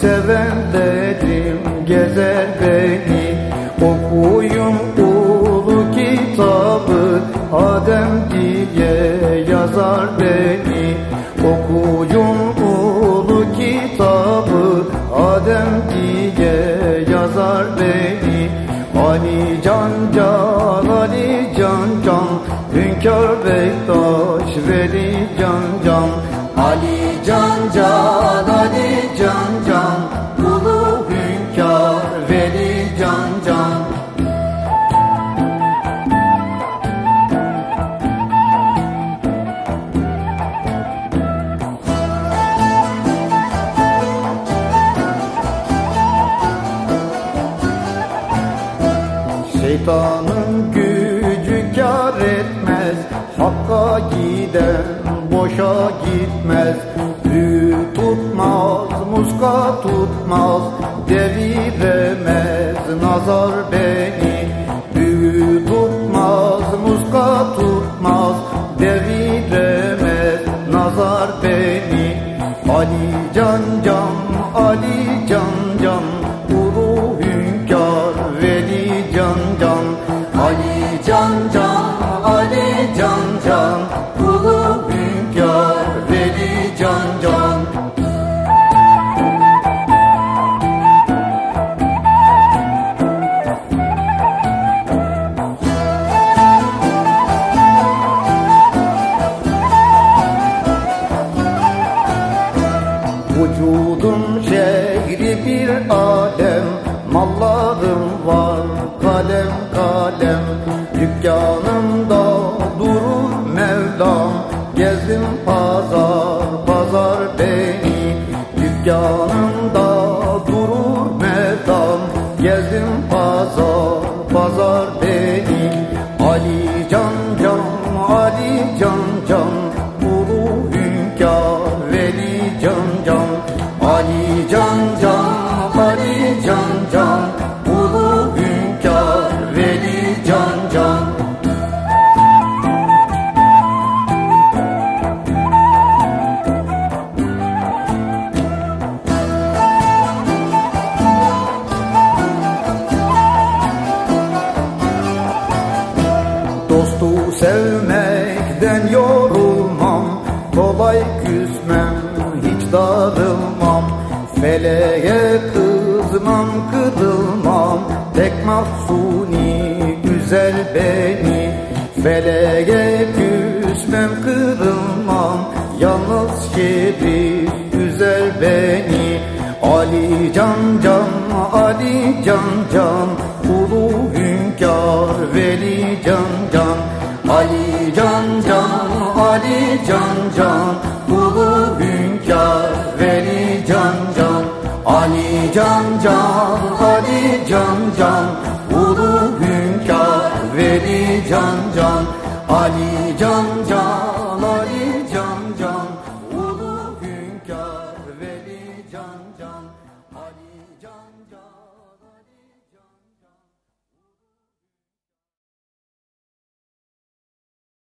sevenlerim gezer beni. Okuyun ulu kitabı Adem diye yazar beni. Okuyun ulu kitabı Adem diye yazar beni. Ali can can Ali can can. Hünkar Bektaş Veli can can. Ali Şeytanın gücü kar etmez. Hakka giden boşa gitmez. Büyü tutmaz, muska tutmaz. Deviremez nazar beni. Büyü tutmaz, muska tutmaz. Deviremez nazar beni. Ali can can, Ali can Mallarım var kalem kalem. Dükkanımda Feleğe kızmam kırılmam. Tek mahsuni güzel beni. Feleğe küsmem kırılmam. Yalnız şerif güzel beni. Ali can can Ali can can. Ulu hünkâr veli can can. Ali can can Ali can can. Ulu hünkâr can can Ali can can. Ulu hünkâr veli can can. Ali can can